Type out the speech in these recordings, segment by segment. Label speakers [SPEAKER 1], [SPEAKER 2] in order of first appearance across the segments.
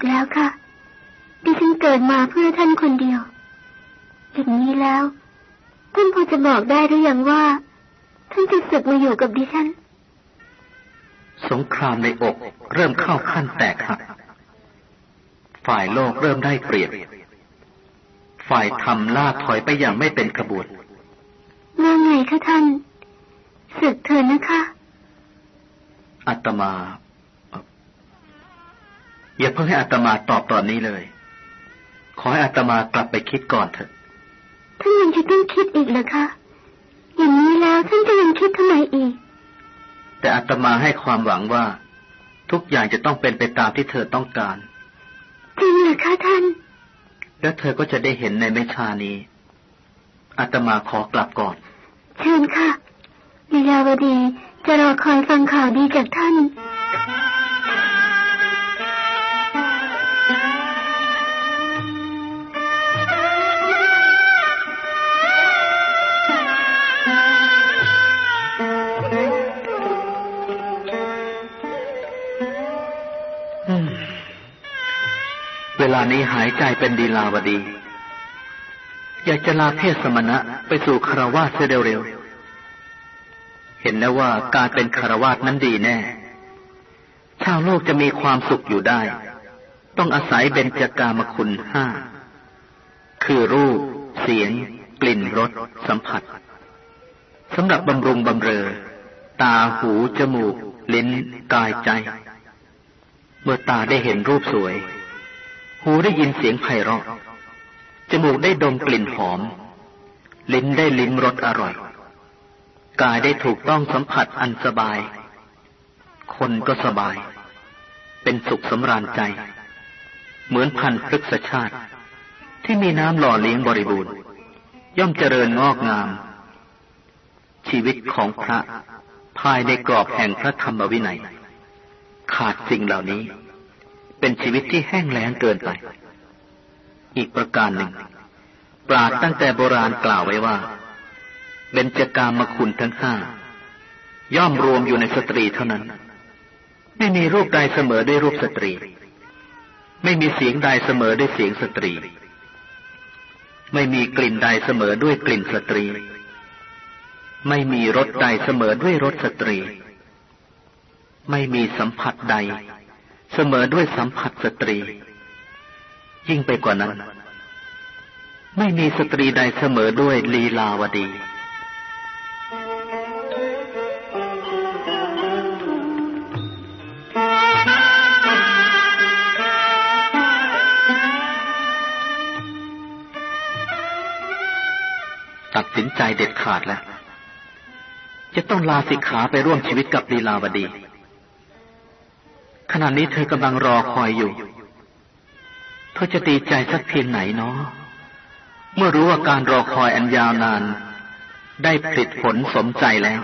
[SPEAKER 1] กแล้วค่ะ ดิฉันเกิดมาเพื่อท่านคนเดียวอย่างนี้แล้ว ท่านพอจะบอกได้หรือยังว่า ท่านจะศึกมาอยู่กับดิฉัน
[SPEAKER 2] สงครามในอกเริ่มเข้าขั้นแตกหักฝ่ายโลกเริ่มได้เปรียบฝ่ายธรรมล่าถอยไปอย่างไม่เป็นขบวน
[SPEAKER 1] ว่าไงคะท่านศึกเถิดนะคะ
[SPEAKER 2] อัตมา อย่าเพิ่งให้อัตมาตอบตอนนี้เลย ขอให้อัตมากลับไปคิดก่อนเถอะ
[SPEAKER 1] ท่านยังจะต้องคิดอีกเหรอคะ อย่างนี้แล้วท่านจะยังคิดทำไมอีก
[SPEAKER 2] แต่อัตมาให้ความหวังว่า ทุกอย่างจะต้องเป็นไปตามที่เธอต้องการ
[SPEAKER 1] จริงเหรอคะท่าน
[SPEAKER 2] แล้วเธอก็จะได้เห็นในไม่ช้านี้ อัตมาขอกลับก่อน
[SPEAKER 1] เชิญค่ะลีลาวดีจะรอคอยฟังข่าวดีจากท่าน
[SPEAKER 2] ลานี้หายใจเป็นดีลาวดี อยากจะลาเพศสมณะไปสู่คารวาสเร็วๆเห็นแล้วว่าการเป็นคารวาสนั้นดีแน่ ชาวโลกจะมีความสุขอยู่ได้ ต้องอาศัยเบญจกามคุณห้า คือรูป เสียง กลิ่นรสสัมผัสสำหรับบำรุงบำเรอ ตาหู จมูก ลิ้น กายใจ เมื่อตาได้เห็นรูปสวย หูได้ยินเสียงไพเราะ จมูกได้ดมกลิ่นหอม ลิ้นได้ลิ้มรสอร่อย กายได้ถูกต้องสัมผัสอันสบาย คนก็สบาย เป็นสุขสำราญใจ เหมือนพันธุ์พฤกษชาติ ที่มีน้ำหล่อเลี้ยงบริบูรณ์ ย่อมเจริญงอกงาม ชีวิตของพระภายในกรอบแห่งพระธรรมวินัย ขาดสิ่งเหล่านี้ เป็นชีวิตที่แห้งแล้งเกินไป อีกประการหนึ่ง ปราชญ์ตั้งแต่โบราณกล่าวไว้ว่าเบญจกามคุณทั้งห้าย่อมรวมอยู่ในสตรีเท่านั้น ไม่มีรูปใดเสมอด้วยรูปสตรี ไม่มีเสียงใดเสมอด้วยเสียงสตรี ไม่มีกลิ่นใดเสมอด้วยกลิ่นสตรี ไม่มีรสใดเสมอด้วยรสสตรี ไม่มีสัมผัสใด เสมอด้วยสัมผัสสตรี ยิ่งไปกว่านั้น ไม่มีสตรีใดเสมอด้วยลีลาวดีตัดสินใจเด็ดขาดแล้ว จะต้องลาสิกขาไปร่วมชีวิตกับลีลาวดี ณะนี้เธอกำลังรอคอยอยู่ เธอจะดีใจสักเพียงไหนเนาะเมื่อรู้ว่าการรอคอยอันยาวนาน ได้ผลิตผลสมใจแล้ว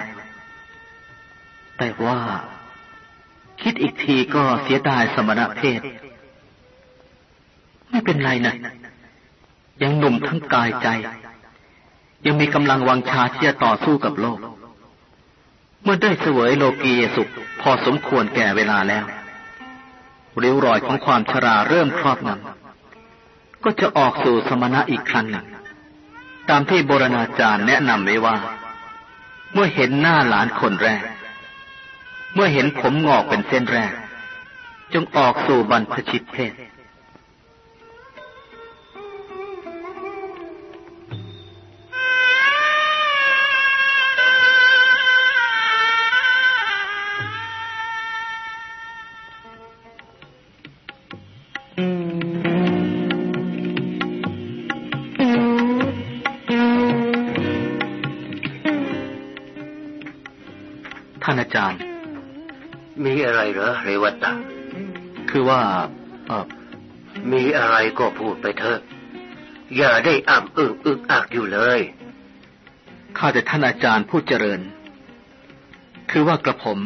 [SPEAKER 2] แต่ว่า คิดอีกทีก็เสียดายสมณเพศ ไม่เป็นไรนะยังหนุ่มทั้งกายใจ ยังมีกำลังวังชาที่จะต่อสู้กับโลก เมื่อได้เสวยโลกียสุขพอสมควรแก่เวลาแล้ว ริ้วรอยของความชราเริ่มครอบงำก็จะออกสู่สมณะอีกครั้งหนึ่ง ตามที่โบราณอาจารย์แนะนำไว้ว่า เมื่อเห็นหน้าหลานคนแรก เมื่อเห็นผมงอกเป็นเส้นแรก จงออกสู่บรรพชิตเพศ
[SPEAKER 3] เหรอเรวัตตา
[SPEAKER 2] คือว่าเออ
[SPEAKER 3] มีอะไรก็พูดไปเถอะ อย่าได้อ้ำอึ้งอึกอักอยู่เลย
[SPEAKER 2] ข้าแต่ท่านอาจารย์ผู้เจริญ คือว่ากระผม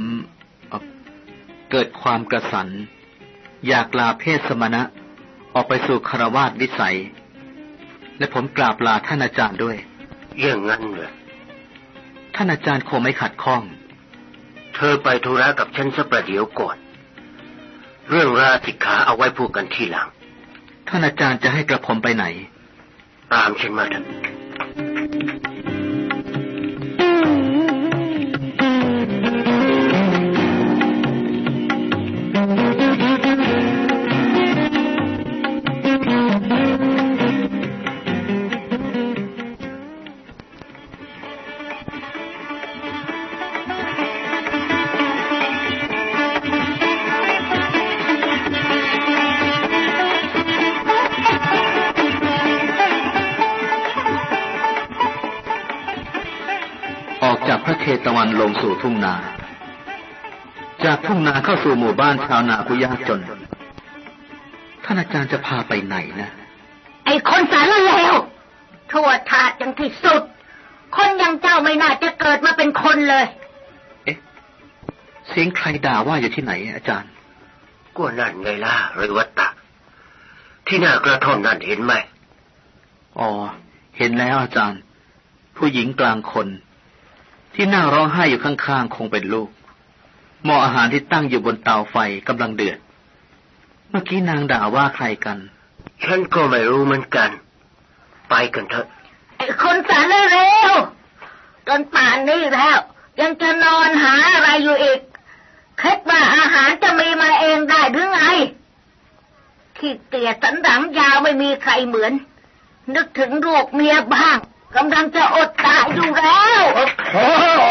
[SPEAKER 2] เกิดความกระสัน อยากลาเพศสมณะ ออกไปสู่คารวาสวิสัย และผมกราบลาท่านอาจารย์ด้วย
[SPEAKER 3] อย่างนั้นเหรอ
[SPEAKER 2] ท่านอาจารย์คงไม่ขัดข้อง
[SPEAKER 3] เธอไปธุระกับฉันสักประเดี๋ยวก่อน เรื่องราสิกขาเอาไว้พูดกันทีหลัง
[SPEAKER 2] ท่านอาจารย์จะให้กระผมไปไหน
[SPEAKER 3] ตามฉันมาเถอะ
[SPEAKER 2] ระเชตวันลงสู่ทุ่งนา จากทุ่งนาเข้าสู่หมู่บ้านชาวนาผู้ยากจน ท่านอาจารย์จะพาไปไหนนะ
[SPEAKER 4] ไอ้คนสารเลวทั่วถาดอย่างที่สุด คนอย่างเจ้าไม่น่าจะเกิดมาเป็นคนเลย
[SPEAKER 2] เอ๊ะ เสียงใครด่าว่าอยู่ที่ไหน อาจารย์
[SPEAKER 3] ก็นั่นไงล่ะเรวัตตะ ที่หน้ากระท่อมนั่นเห็นไหม
[SPEAKER 2] อ๋อ เห็นแล้วอาจารย์ ผู้หญิงกลางคน ที่นั่งร้องไห้อยู่ข้างๆ คงเป็นลูก หม้ออาหารที่ตั้งอยู่บนเตาไฟกำลังเดือด เมื่อกี้นางด่าว่าใครกัน
[SPEAKER 3] ฉันก็ไม่รู้เหมือนกัน ไปกันเถอะ
[SPEAKER 4] ไอ้คนสารเลวจนป่านนี้แล้ว ยังจะนอนหาอะไรอยู่อีกคิดว่าอาหารจะมีมาเองได้หรือไงขี้เกียจสันหลังยาวไม่มีใครเหมือน นึกถึงลูกเมียบ้าง กำลังจะอดตายอยู่แล้ว
[SPEAKER 5] โอ้โห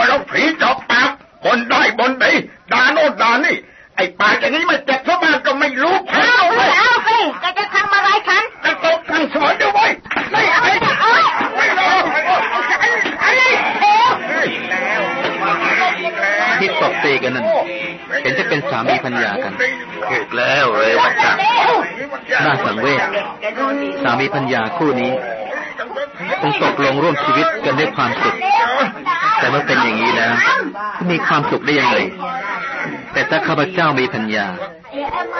[SPEAKER 5] แล้วผีจอบปากบนได้บนดีด่าโน่นด่านี่ ไอ้ปากอย่างนี้ไม่เจ็บชาวบ้านก็ไม่รู้
[SPEAKER 4] เอาเอาสิแกจะทำอะไรฉัน
[SPEAKER 5] จะตกกันสอนด้วยไว้ไม่ไอ้ไม่รอ
[SPEAKER 4] อะไรเอว
[SPEAKER 2] ที่ตบตีกันนั่นเห็นจะเป็นสามีภรรยากัน
[SPEAKER 3] ถูกแล้วเรวัตตะ
[SPEAKER 2] น่าสังเวชสามีภรรยาคู่นี้ คงตกลงร่วมชีวิตกันด้วยความสุข แต่เมื่อเป็นอย่างนี้แล้วมีความสุขได้ยังไง แต่ถ้าข้าพเจ้ามีปัญญา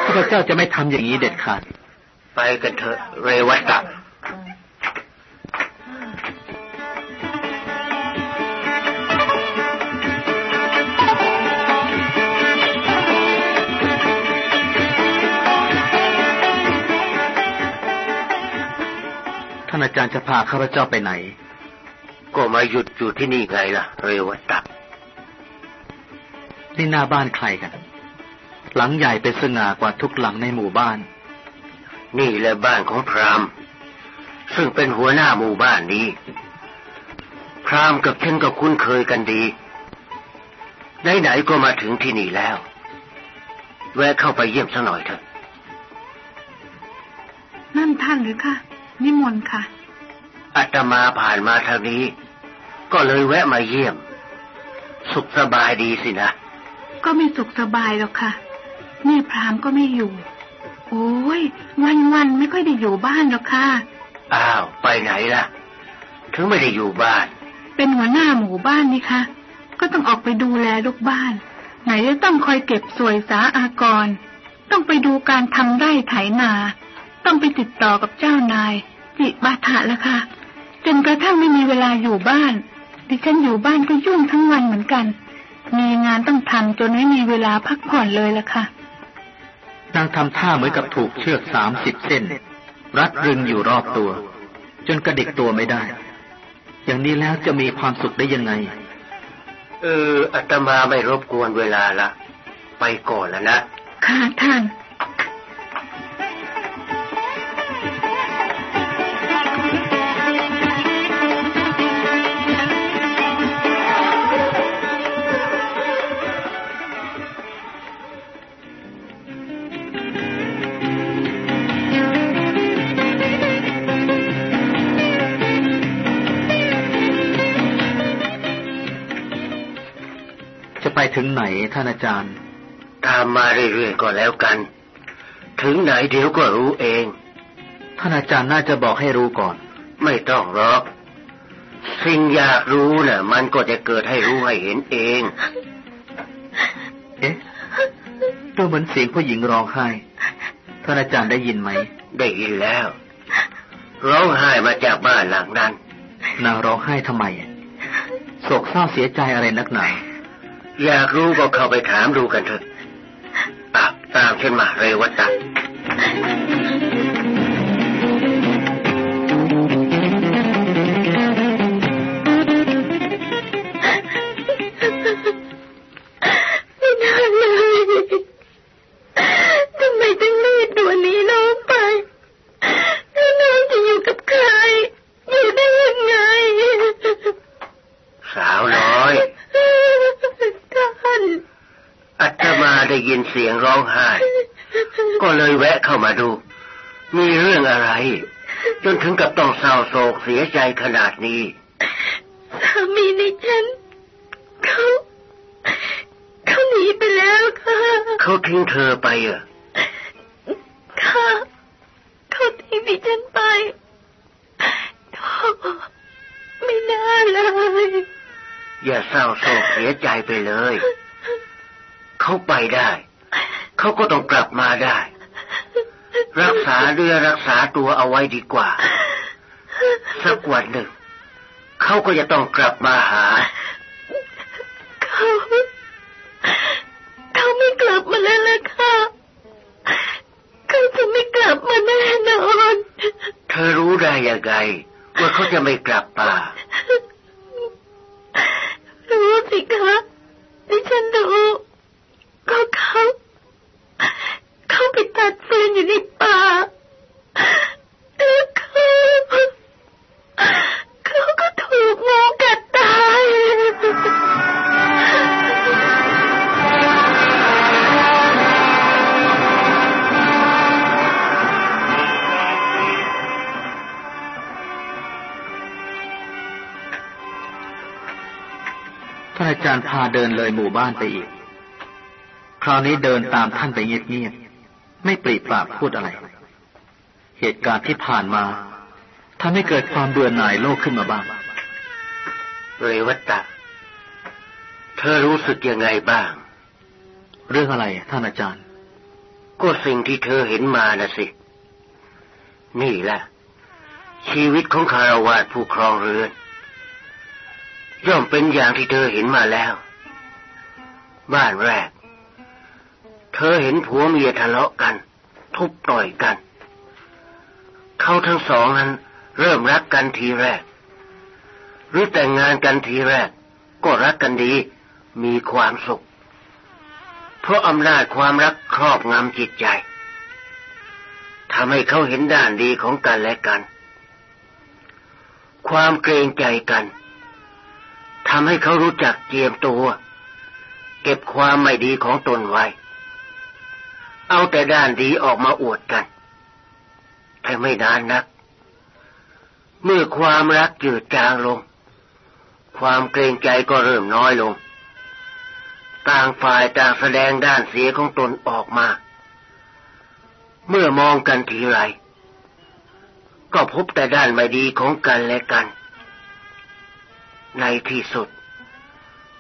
[SPEAKER 2] ข้าพเจ้าจะไม่ทำอย่างนี้เด็ดขาด
[SPEAKER 3] ไปกันเถอะเรวัตตะ
[SPEAKER 2] ท่านอาจารย์จะพาข้าพเจ้าไปไหน
[SPEAKER 3] ก็มาหยุดอยู่ที่นี่ไงล่ะ เรวัตตะ
[SPEAKER 2] นี่หน้าบ้านใครกัน หลังใหญ่เป็นสง่ากว่าทุกหลังในหมู่บ้าน
[SPEAKER 3] นี่แหละบ้านของพราหมณ์ ซึ่งเป็นหัวหน้าหมู่บ้านนี้ พราหมณ์กับฉันก็คุ้นเคยกันดีไหนๆก็มาถึงที่นี่แล้ว แวะเข้าไปเยี่ยมสักหน่อยเถอะ
[SPEAKER 6] นั่นท่านหรือคะ นิมนต์ค่ะ
[SPEAKER 3] อาตมาผ่านมาทางนี้ ก็เลยแวะมาเยี่ยม สุขสบายดีสินะ
[SPEAKER 6] ก็ไม่สุขสบายหรอกค่ะ นี่พรามก็ไม่อยู่ โอ้ย วันวันๆไม่ค่อยได้อยู่บ้านหรอกค่ะ
[SPEAKER 3] อ้าว ไปไหนล่ะ ถึงไม่ได้อยู่บ้าน
[SPEAKER 6] เป็นหัวหน้าหมู่บ้านนี่คะ ก็ต้องออกไปดูแลลูกบ้าน ไหนจะต้องคอยเก็บสวยสาอากร ต้องไปดูการทำไร่ไถนา ต้องไปติดต่อกับเจ้านายจิบาถะละค่ะ จนกระทั่งไม่มีเวลาอยู่บ้าน ดิฉันอยู่บ้านก็ยุ่งทั้งวันเหมือนกัน มีงานต้องทำจนไม่มีเวลาพักผ่อนเลยละค่ะ
[SPEAKER 2] นางทำท่าเหมือนกับถูกเชือกสามสิบเส้น รัดรึงอยู่รอบตัว จนกระดิกตัวไม่ได้ อย่างนี้แล้วจะมีความสุขได้ยังไง
[SPEAKER 3] เอออาตมาไม่รบกวนเวลาละ ไปก่อนแล้วนะ
[SPEAKER 6] ค่ะท่าน
[SPEAKER 2] จะไปถึงไหนท่านอาจารย์
[SPEAKER 3] ตามมาเรื่อยๆก็แล้วกัน ถึงไหนเดี๋ยวก็รู้เอง
[SPEAKER 2] ท่านอาจารย์น่าจะบอกให้รู้ก่อน
[SPEAKER 3] ไม่ต้องหรอก สิ่งอยากรู้น่ะ มันก็จะเกิดให้รู้ให้เห็นเอง
[SPEAKER 2] เอ๊ะดูเหมือนเสียงผู้หญิงร้องไห้ ท่านอาจารย์ได้ยินไหม
[SPEAKER 3] ได้ยินแล้ว ร้องไห้มาจากบ้านหลังนั้น
[SPEAKER 2] นางร้องไห้ทำไมโศกเศร้าเสียใจอะไรนักหนา
[SPEAKER 3] อยากรู้ก็เข้าไปถามดูกันเถอะตักตามฉันมาเรวัตะ
[SPEAKER 1] ไยิ
[SPEAKER 3] นเสียงร้องไห้ ก็เลยแวะเข้ามาดู มีเรื่องอะไร จนถึงกับต้องเศร้าโศกเสียใจขนาดนี้
[SPEAKER 1] สามีในฉันเขาเขาหนีไปแล้วค่ะ
[SPEAKER 3] เขาทิ้งเธอไปเหรอ
[SPEAKER 1] ค่ะเขาทิ้งดิฉันไปโธ่ไม่น่าเลย
[SPEAKER 3] อย่าเศร้าโศกเสียใจไปเลย เขาไปได้ เขาก็ต้องกลับมาได้ รักษาเรือรักษาตัวเอาไว้ดีกว่า สักวันหนึ่ง เขาก็จะต้องกลับมาหา
[SPEAKER 1] เขาเขาไม่กลับมาแล้วล่ะค่ะเขาจะไม่กลับมาแน่นอน
[SPEAKER 3] เธอรู้ได้ยังไงว่าเขาจะไม่กลับมา
[SPEAKER 1] รู้สิคะดิฉันรู้ ก็เขาเขาไปตัดฟืนอยู่ในป่าแล้วเขาเขาก็ถูกงูกัดตาย
[SPEAKER 2] ท่านอาจารย์พาเดินเลยหมู่บ้านไปอีก คราวนี้เดินตามท่านไปเงียบๆไม่ปรีปากพูดอะไร เหตุการณ์ที่ผ่านมาทำให้เกิดความเบื่อหน่ายโลกขึ้นมาบ้าง
[SPEAKER 3] เรวัตตะ เธอรู้สึกยังไงบ้าง
[SPEAKER 2] เรื่องอะไรท่านอาจารย์
[SPEAKER 3] ก็สิ่งที่เธอเห็นมานะสิ นี่แหละ ชีวิตของคารวาสผู้ครองเรือน ย่อมเป็นอย่างที่เธอเห็นมาแล้ว บ้านแรก เธอเห็นผัวเมียทะเลาะกัน ทุบต่อยกัน เขาทั้งสองนั้นเริ่มรักกันทีแรก หรือแต่งงานกันทีแรก ก็รักกันดี มีความสุข เพราะอำนาจความรักครอบงำจิตใจทำให้เขาเห็นด้านดีของกันและกัน ความเกรงใจกันทำให้เขารู้จักเจียมตัว เก็บความไม่ดีของตนไว้ เอาแต่ด้านดีออกมาอวดกัน แต่ไม่นานนัก เมื่อความรักจืดจางลง ความเกรงใจก็เริ่มน้อยลง ต่างฝ่ายต่างแสดงด้านเสียของตนออกมา เมื่อมองกันทีไร ก็พบแต่ด้านไม่ดีของกันและกัน ในที่สุด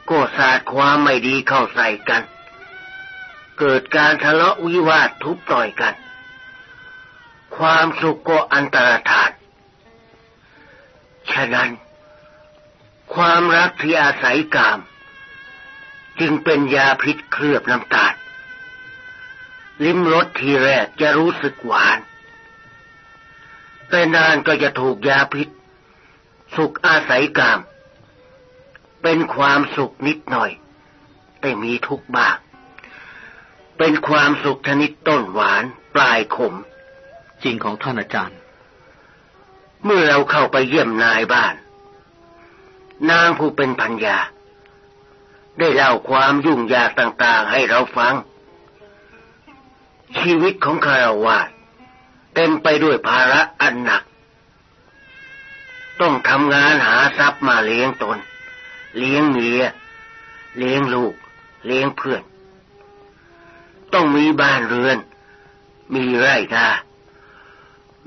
[SPEAKER 3] ก็สาดความไม่ดีเข้าใส่กัน เกิดการทะเลาะวิวาททุบต่อยกัน ความสุขก็อันตรธาน ฉะนั้น ความรักที่อาศัยกาม จึงเป็นยาพิษเคลือบน้ำตาล ลิ้มรสทีแรกจะรู้สึกหวาน แต่นานก็จะถูกยาพิษ สุขอาศัยกาม เป็นความสุขนิดหน่อย แต่มีทุกข์บ้าง เป็นความสุขชนิดต้นหวานปลายขม
[SPEAKER 2] จริงของท่านอาจารย์
[SPEAKER 3] เมื่อเราเข้าไปเยี่ยมนายบ้าน นางผู้เป็นพัญญา ได้เล่าความยุ่งยากต่างๆให้เราฟัง ชีวิตของคารวาสเต็มไปด้วยภาระอันหนัก ต้องทำงานหาทรัพย์มาเลี้ยงตน เลี้ยงเมีย เลี้ยงลูก เลี้ยงเพื่อน ต้องมีบ้านเรือน มีไร่นา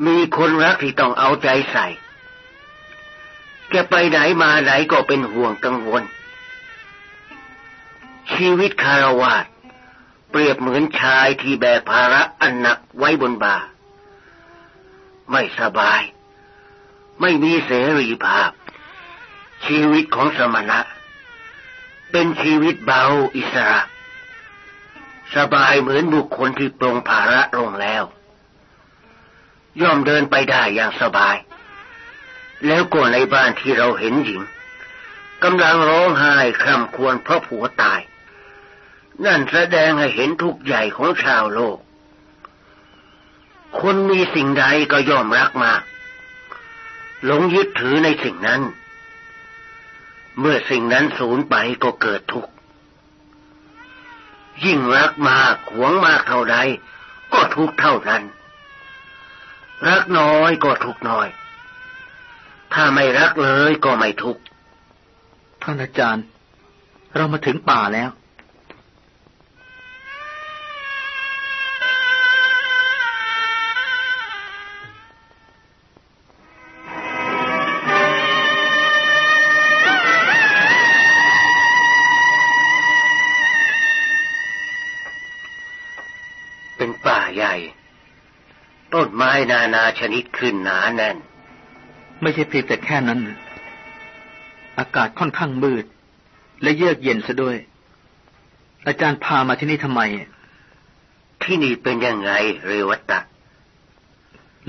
[SPEAKER 3] มีคนรักที่ต้องเอาใจใส่ แกไปไหนมาไหนก็เป็นห่วงกังวล ชีวิตคารวาสเปรียบเหมือนชายที่แบกภาระอันหนักไว้บนบ่า ไม่สบาย ไม่มีเสรีภาพ ชีวิตของสมณะ เป็นชีวิตเบาอิสระ สบายเหมือนบุคคลที่ปรงภาระลงแล้ว ย่อมเดินไปได้อย่างสบาย แล้วก็ในบ้านที่เราเห็นหญิงกำลังร้องไห้คร่ำควรเพราะผัวตาย นั่นแสดงให้เห็นทุกข์ใหญ่ของชาวโลก คนมีสิ่งใดก็ยอมรักมากหลงยึดถือในสิ่งนั้น เมื่อสิ่งนั้นสูญไปก็เกิดทุกข์ ยิ่งรักมากหวงมากเท่าใดก็ทุกเท่านั้น รักน้อยก็ทุกน้อย ถ้าไม่รักเลยก็ไม่ทุก
[SPEAKER 2] ท่านอาจารย์ เรามาถึงป่าแล้ว
[SPEAKER 3] ใหญ่ ต้นไม้นานาชนิดขึ้นหนาแน่น
[SPEAKER 2] ไม่ใช่เพียงแต่แค่นั้น อากาศค่อนข้างมืด และเยือกเย็นซะด้วย อาจารย์พามาที่นี่ทำไม
[SPEAKER 3] ที่นี่เป็นยังไงเรวัตตะ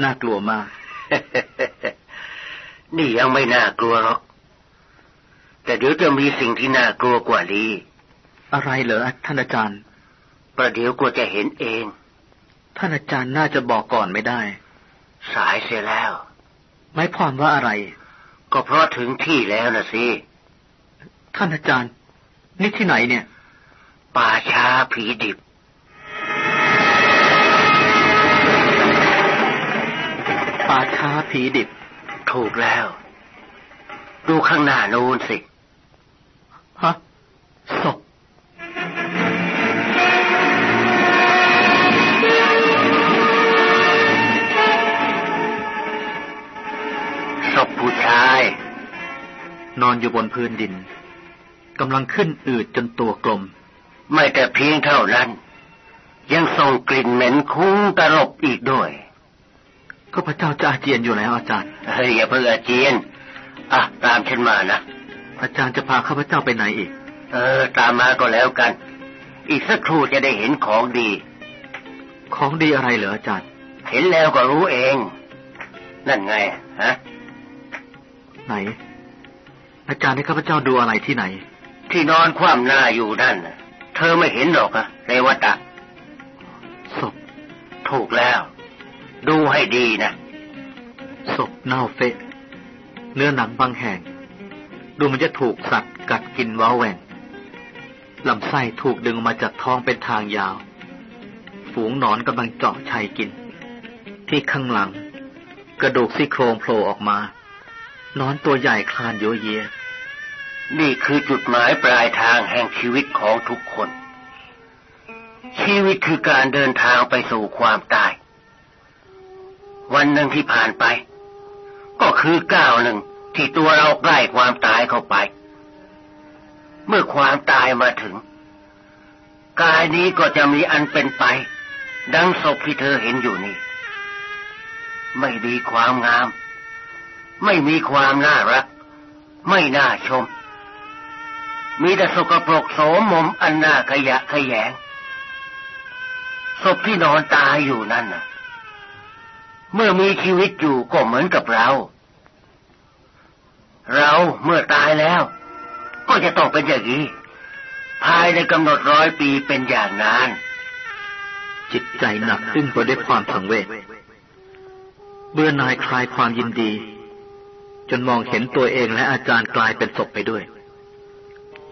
[SPEAKER 2] น่ากลัวมาก
[SPEAKER 3] นี่ยังไม่น่ากลัวหรอก แต่เดี๋ยวจะมีสิ่งที่น่ากลัวกว่านี้
[SPEAKER 2] อะไรเหรอท่านอาจารย์
[SPEAKER 3] ประเดี๋ยวก็จะเห็นเอง
[SPEAKER 2] ท่านอาจารย์น่าจะบอกก่อนไม่ได้
[SPEAKER 3] สายเสียแล้ว
[SPEAKER 2] หมายความว่าอะไร
[SPEAKER 3] ก็เพราะถึงที่แล้วนะสิ
[SPEAKER 2] ท่านอาจารย์ นี่ที่ไหนเนี่ย
[SPEAKER 3] ป่าช้าผีดิบ
[SPEAKER 2] ป่าช้าผีดิบ
[SPEAKER 3] ถูกแล้ว ดูข้างหน้านู้นสิ
[SPEAKER 2] ฮะศพ อนอยู่บนพื้นดินกำลังขึ้นอืดจนตัวกลม
[SPEAKER 3] ไม่แต่เพียงเท่านั้น ยังส่งกลิ่นเหม็นคุ้งตลบอีกด้วย
[SPEAKER 2] ก็พระเจ้าจะอาเจียนอยู่แล้วอาจารย์
[SPEAKER 3] เฮ้ยอย่าเพิ่งอาเจียนอะตามฉันมานะ
[SPEAKER 2] อาจารย์จะพาข้าพเจ้าไปไหนอีก
[SPEAKER 3] เออ ตามมาก็แล้วกัน อีกสักครู่จะได้เห็นของดี
[SPEAKER 2] ของดีอะไรเหรออาจารย์
[SPEAKER 3] เห็นแล้วก็รู้เอง นั่นไงฮะ
[SPEAKER 2] ไหน อาจารย์ให้ข้าพเจ้าดูอะไรที่ไหน
[SPEAKER 3] ที่นอนคว่ำหน้าอยู่นั่นน่ะเธอไม่เห็นหรอกอะเรวตะ
[SPEAKER 2] ศพ
[SPEAKER 3] ถูกแล้ว ดูให้ดีนะ
[SPEAKER 2] ศพเน่าเฟะ เนื้อหนังบางแห่ง ดูมันจะถูกสัตว์กัดกินว้าแหว่งลำไส้ถูกดึงออกมาจากท้องเป็นทางยาว ฝูงหนอนกำลังเจาะชัยกิน ที่ข้างหลัง กระดูกซี่โครงโผล่ออกมาห นอนตัวใหญ่คลานโยเย
[SPEAKER 3] นี่คือจุดหมายปลายทางแห่งชีวิตของทุกคน ชีวิตคือการเดินทางไปสู่ความตาย วันหนึ่งที่ผ่านไป ก็คือก้าวหนึ่งที่ตัวเราใกล้ความตายเข้าไป เมื่อความตายมาถึง กายนี้ก็จะมีอันเป็นไป ดังศพที่เธอเห็นอยู่นี่ ไม่มีความงาม ไม่มีความน่ารัก ไม่น่าชม มีแต่สกปรกโสมมอันน่าขยะขยงศพที่นอนตายอยู่นั่นน่ะ เมื่อมีชีวิตอยู่ก็เหมือนกับเรา เราเมื่อตายแล้ว ก็จะต้องเป็นอย่างนี้ภายในกำหนดร้อยปีเป็นอย่างนาน
[SPEAKER 2] จิตใจหนักอึ้งไปด้วยความสังเวชเบื่อนายคลายความยินดี นมองเห็นตัวเองและอาจารย์กลายเป็นศพไปด้วย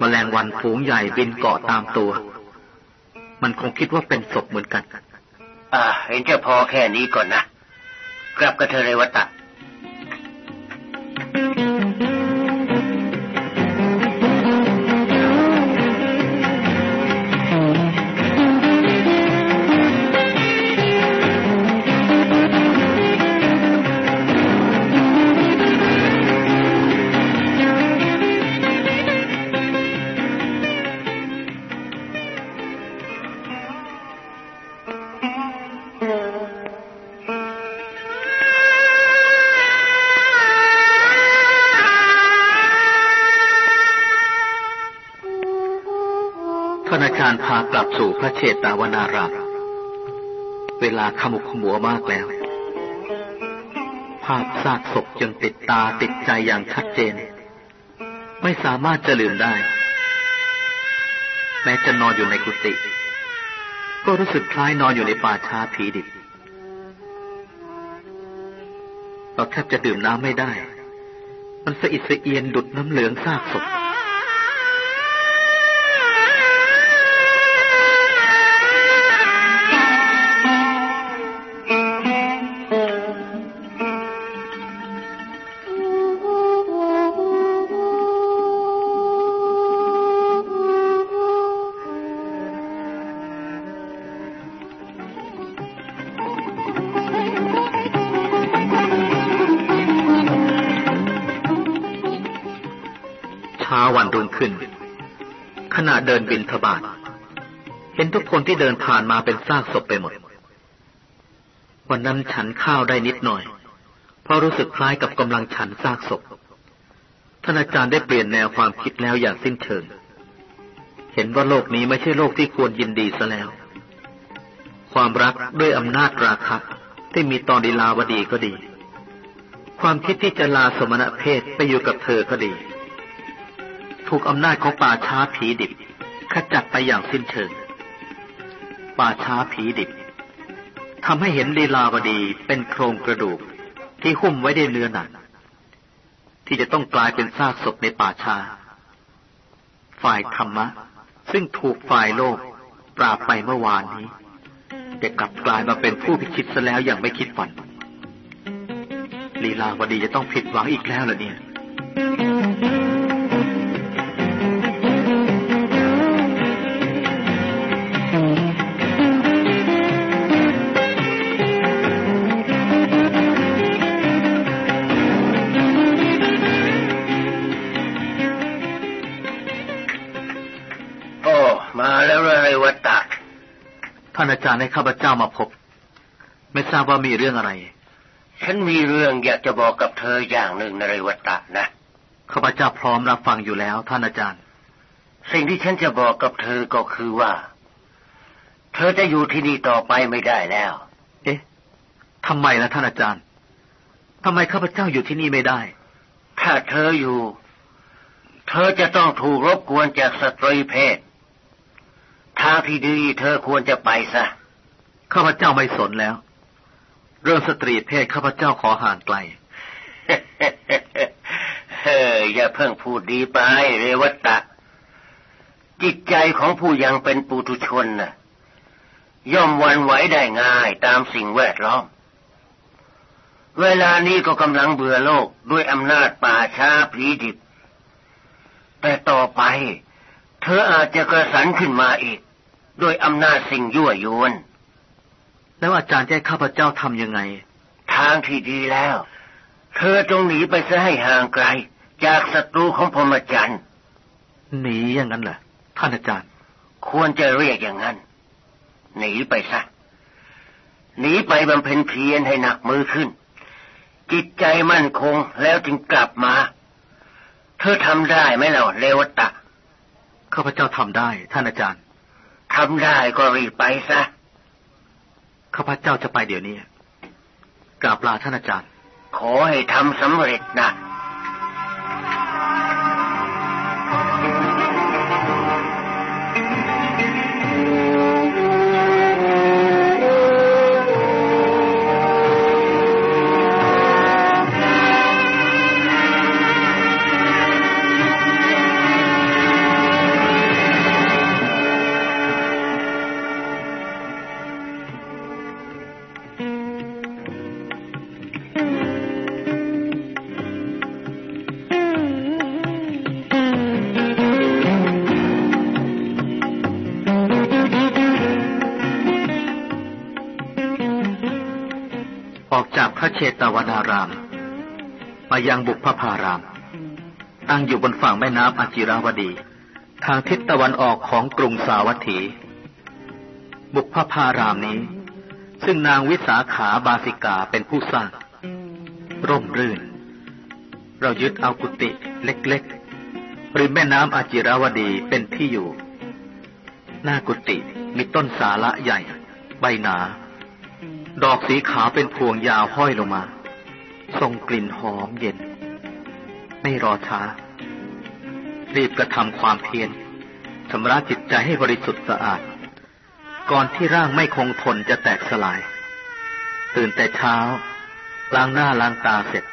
[SPEAKER 2] มแมลงวันฝูงใหญ่บินเกาะตามตัว มันคงคิดว่าเป็นศพเหมือนกัน
[SPEAKER 3] อ่า เห็นจะพอแค่นี้ก่อนนะ กลับกับเธอเรวตะ
[SPEAKER 1] Ah! า
[SPEAKER 2] นอารพากลับสู่พระเชตวนารามเวลาขมุกขมัวมากแล้ว ภาพซากศพจึงติดตาติดใจอย่างชัดเจน ไม่สามารถจะลืมได้ แม้จะนอนอยู่ในกุฏิก็รู้สึกคล้ายนอนอยู่ในป่าช้าผีดิบเราแทบจะดื่มน้ำไม่ได้ มันสะอิดสะเอียนดุดน้ำเหลืองซากศพ วันรุ่นขึ้น ขณะเดินบินทบาทเห็นทุกคนที่เดินผ่านมาเป็นซากศพไปหมด วันนั้นฉันข้าวได้นิดหน่อย เพราะรู้สึกคล้ายกับกำลังฉันซากศพ ท่านอาจารย์ได้เปลี่ยนแนวความคิดแล้วอย่างสิ้นเชิง เห็นว่าโลกนี้ไม่ใช่โลกที่ควรยินดีซะแล้ว ความรักด้วยอำนาจราคะที่มีตอนดีลาวดีก็ดี ความคิดที่จะลาสมณะเพศไปอยู่กับเธอก็ดี ถูกอำนาจของป่าช้าผีดิบ ขจัดไปอย่างสิ้นเชิง ป่าช้าผีดิบทำให้เห็นลีลาวดีเป็นโครงกระดูกที่หุ้มไว้ด้วยเนื้อหนังที่จะต้องกลายเป็นซากศพในป่าช้าฝ่ายธรรมะ ซึ่งถูกฝ่ายโลก ปราบไปเมื่อวานนี้จะกลับกลายมาเป็นผู้พิชิตซะแล้วอย่างไม่คิดฝัน ลีลาวดีจะต้องผิดหวังอีกแล้วเหรอเนี่ยานอาจารย์ให้ข้าพเจ้ามาพบ ไม่ทราบว่ามีเรื่องอะไร
[SPEAKER 3] ฉันมีเรื่องอยากจะบอกกับเธออย่างหนึ่งนเรวตะนะ
[SPEAKER 2] ข้าพเจ้าพร้อมรับฟังอยู่แล้ว ท่านอาจารย์
[SPEAKER 3] สิ่งที่ฉันจะบอกกับเธอก็คือว่า เธอจะอยู่ที่นี่ต่อไปไม่ได้แล้ว
[SPEAKER 2] เอ๊ะทำไมล่ะท่านอาจารย์ทำไมข้าพเจ้าอยู่ที่นี่ไม่ได้
[SPEAKER 3] ถ้าเธออยู่ เธอจะต้องถูกรบกวนจากสตรีเพศ ทางที่ดีเธอควรจะไปซะ
[SPEAKER 2] ข้าพเจ้าไม่สนแล้ว เรื่องสตรีเพศข้าพเจ้าขอห่างไกล
[SPEAKER 3] เฮ้ยอย่าเพิ่งพูดดีไปเรวัตตะ จิตใจของผู้ยังเป็นปุถุชนน่ะ ย่อมวันไหวได้ง่ายตามสิ่งแวดล้อม เวลานี้ก็กำลังเบื่อโลกด้วยอำนาจป่าช้าผีดิบ แต่ต่อไปเธออาจจะกระสันขึ้นมาอีก ด้วยอำนาจสิ่งยั่วยวน
[SPEAKER 2] แล้วอาจารย์จะให้ข้าพเจ้าทำยังไง
[SPEAKER 3] ทางที่ดีแล้ว เธอจงหนีไปซะให้ห่างไกล จากศัตรูของพรหมจรรย์
[SPEAKER 2] หนีอย่างนั้นเหรอท่านอาจารย์
[SPEAKER 3] ควรจะเรียกอย่างนั้น หนีไปซะหนีไปบำเพ็ญเพียรให้หนักมือขึ้น จิตใจมั่นคงแล้วจึงกลับมา เธอทำได้ไหมล่ะเลวตะ
[SPEAKER 2] ข้าพเจ้าทำได้ ท่านอาจารย์
[SPEAKER 3] ทำได้ก็รีบไปซะ
[SPEAKER 2] ข้าพเจ้าจะไปเดี๋ยวนี้กราบลาท่านอาจารย์
[SPEAKER 3] ขอให้ทำสำเร็จน ออกจากพระ
[SPEAKER 2] เชตวนาราม มายังบุพพาราม ตั้งอยู่บนฝั่งแม่น้ำอจิราวดี ทางทิศตะวันออกของกรุงสาวัตถี บุพพารามนี้ ซึ่งนางวิสาขาบาสิกาเป็นผู้สร้าง ร่มรื่น เรายึดเอากุฏิเล็กๆริมแม่น้ำอจิราวดีเป็นที่อยู่ หน้ากุฏิมีต้นสาละใหญ่ ใบหนา ดอกสีขาวเป็นพวงยาวห้อยลงมาทรงกลิ่นหอมเย็น ไม่รอช้า รีบกระทำความเพียรชำระจิตใจให้บริสุทธิ์สะอาด ก่อนที่ร่างไม่คงทนจะแตกสลาย ตื่นแต่เช้า ล้างหน้าล้างตาเสร็จ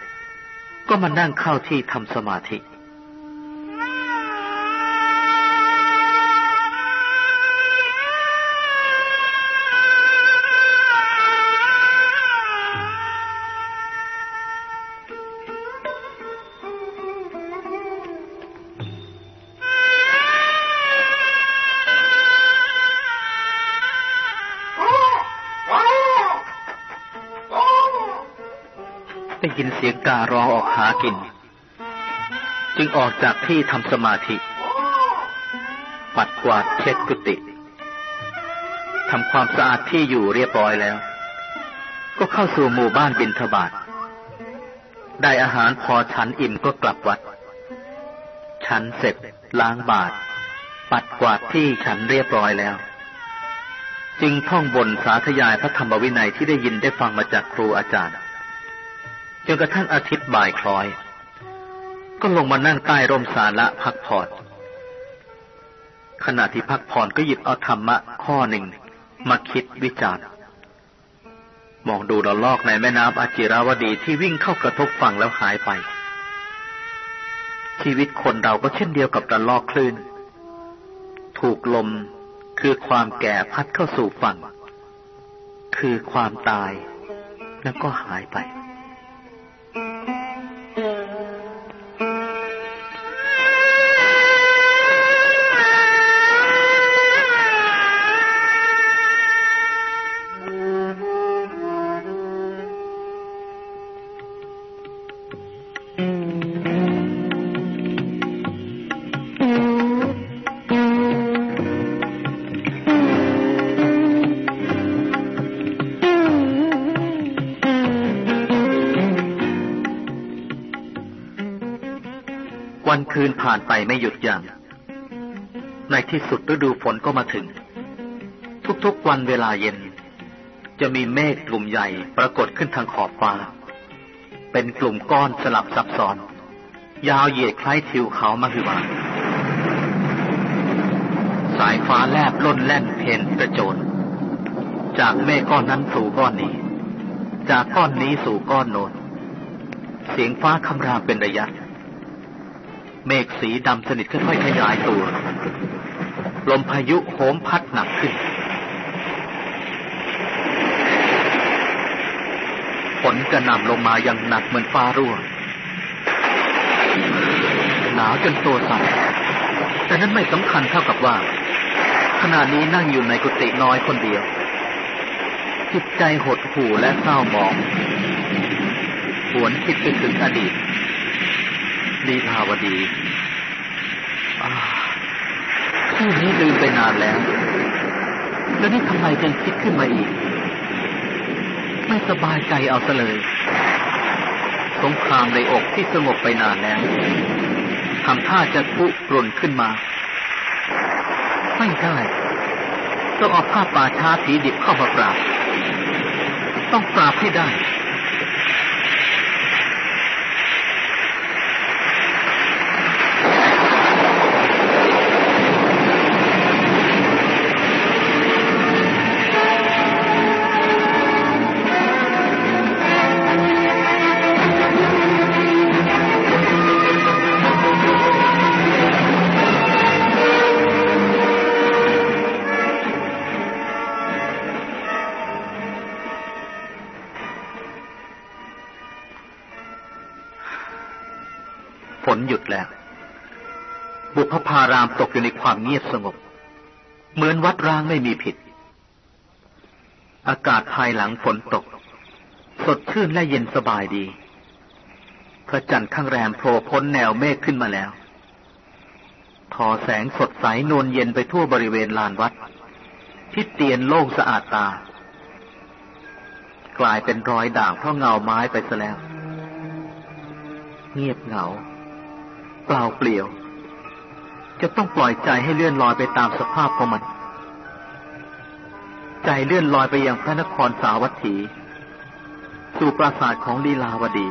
[SPEAKER 2] ก็มานั่งเข้าที่ทำสมาธิ เสียงการ้องออกหากิน จึงออกจากที่ทำสมาธิ ปัดกวาดเช็ดกุฏิทำความสะอาดที่อยู่เรียบร้อยแล้ว ก็เข้าสู่หมู่บ้านบินทบาทได้อาหารพอฉันอิ่มก็กลับวัด ฉันเสร็จล้างบาท ปัดกวาดที่ฉันเรียบร้อยแล้ว จึงท่องบนสาธยายพระธรรมวินัยที่ได้ยินได้ฟังมาจากครูอาจารย์ จนกระทั่งอาทิตย์บ่ายคล้อย ก็ลงมานั่งใต้ร่มสาระพักผ่อนขณะที่พักผ่อนก็หยิบเอาธรรมะข้อหนึ่งมาคิดวิจารณ์มองดูระลอกในแม่น้ำอาจิราวดีที่วิ่งเข้ากระทบฝั่งแล้วหายไป ชีวิตคนเราก็เช่นเดียวกับระลอกคลื่น ถูกลมคือความแก่พัดเข้าสู่ฝั่ง คือความตายแล้วก็หายไป วันคืนผ่านไปไม่หยุดยัง้งในที่สุดฤดูฝนก็มาถึง ทุกๆวันเวลาเย็น จะมีเมฆกลุ่มใหญ่ปรากฏขึ้นทางขอบฟ้า เป็นกลุ่มก้อนสลับซับซ้อน ยาวเหยียดคล้ายทิวเขามาคือวาสายฟ้าแลบล้นแล่นเพนกระโจน จากเมฆก้อนนั้นสู่ก้อนนี้ จากก้อนนี้สู่ก้อนโน้นเสียงฟ้าคำรามเป็นระยะ เมฆสีดำสนิทค่อยๆขยายตัว ลมพายุโหมพัดหนักขึ้น ฝนกระหน่ำลงมาอย่างหนักเหมือนฟ้ารั่ว หนาวจนตัวสั่นแต่นั้นไม่สำคัญเท่ากับว่า ขณะนี้นั่งอยู่ในกุฏิน้อยคนเดียว จิตใจหดหู่และเศร้าหมองหวนคิดไปถึงอดีต ลีภาวดีชื่อนี้ลืมไปนานแล้ว แล้วนี่ทำไมจึงคิดขึ้นมาอีก ไม่สบายใจเอาซะเลย สงครามในอกที่สงบไปนานแล้วทำท่าจะพุกร่นขึ้นมา ไม่ได้ต้องเอาผ้าป่าช้าผีดิบเข้ามาปราบ ต้องปราบให้ได้ แล้ว บุพพารามตกอยู่ในความเงียบสงบ เหมือนวัดร้างไม่มีผิด อากาศภายหลังฝนตก สดชื่นและเย็นสบายดี พระจันทร์ข้างแรมโผล่พ้นแนวเมฆขึ้นมาแล้วทอแสงสดใสนวลเย็นไปทั่วบริเวณลานวัดทิศเตียนโล่งสะอาดตา กลายเป็นรอยด่างเพราะเงาไม้ไปซะแล้ว เงียบเหงา เปล่าเปลี่ยว จะต้องปล่อยใจให้เลื่อนลอยไปตามสภาพของมัน ใจเลื่อนลอยไปยังพระนครสาวัตถี สู่ปราสาทของลีลาวดี